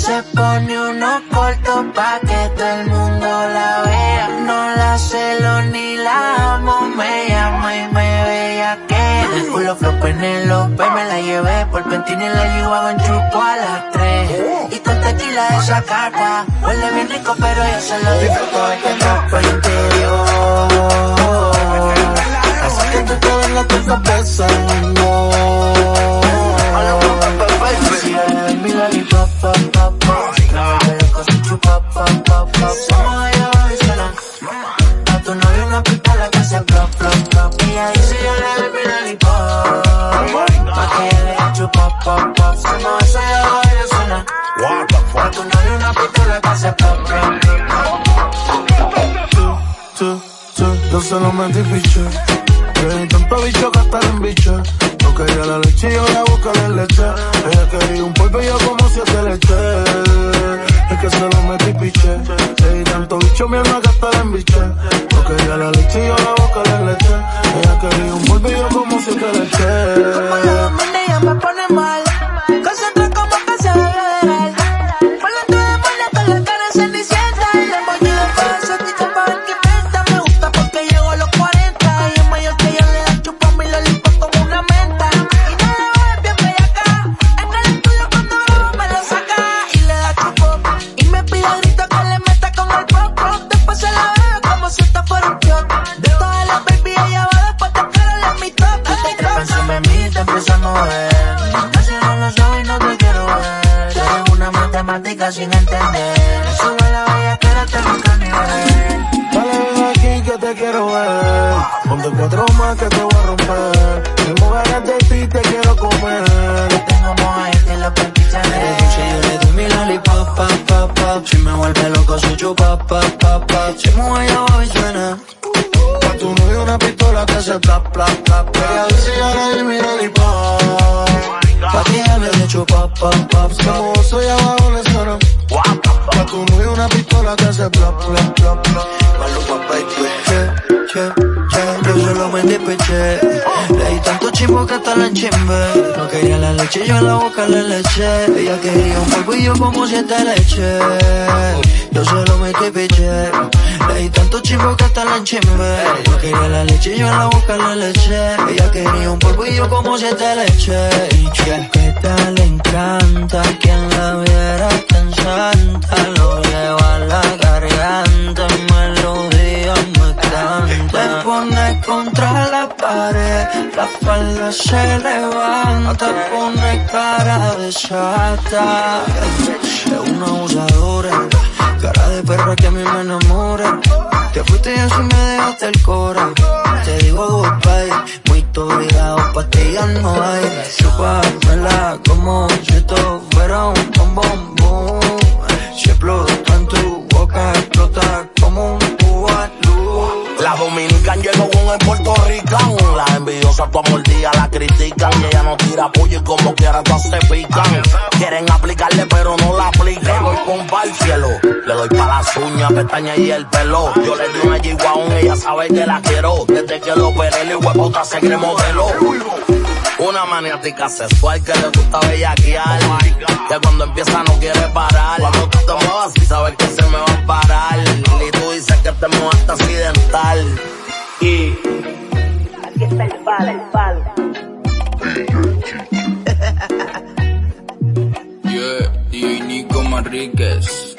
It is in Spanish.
se pone unos cortos pa' que todo el mundo la vea. No la celo ni la amo, me llama y me veía que. El culo flow Penelope, me la llevé por pentina y la llevaba en chupo a las tres. Y con tequila esa carta, huele bien rico pero yo se lo disfruto en ropa interior. Así que tú te la. Si eres mi lollipop, pop, pop. Somos eso de abajo y suena. A tu novio una pistola que hace plop, plop. Tú, tú, tú, yo se lo metí piche. Le di tanto bicho que hasta la embiche. No quería la leche y yo la boca de leche. Ella quería un polvo y yo como siete leche. Una matemática sin entender. Sube la bella que no te busca ni ver. Dale ven aquí que te quiero ver. Ponte cuatro más que te voy a romper. Si mujeres de ti te quiero comer. Tengo moja y te lo perpicharé. Si yo le doy mi lollipop, pop, pop, pop Si me vuelve loco su chupa, pop, pop, pop Si mueve abajo y suena Pa' tu novio una pistola que hace plap, plap, plap. Ella dice yo le di mi lollipop. Pa' me chupa, pop, pop, pop Como soy abajo le suena. Pa' tu novio una pistola que hace plap, plap, plap, plap. Maluma, baby Che, che, che. Yo solo me despeché Le di tanto chimbo que hasta la enchimbe No quería la leche, yo en la boca le leche. Ella quería un polvo y yo como siete leche. Yo solo me despeché Le di tanto chimbo que hasta la enchimbe No quería la leche, yo en la boca le leche. Ella quería un polvo y yo como siete leche. Y que tal le encanta Quien la viera tan La falda se levanta Pone cara de chata. Es una abusadora Cara de perra que a mí me enamora. Te fuiste y así me dejaste el cora. Te digo goodbye Tu amor día la critican. Y ella no tira pollo y como quiera todas se pican. Quieren aplicarle pero no la aplican. Le doy con el cielo. Le doy pa' las uñas, pestañas y el pelo. Yo le di una yiguaón, ella sabe que la quiero. Desde que lo operé, el huevota se cree modelo. Una maniática sexual que le gusta bellaquear. Que cuando empieza no quiere parar. Cuando tú te muevas y sabes que se me va a parar. Y tú dices que te mojaste accidental. Y el palo, el palo. Yeah, y Nico Manríquez.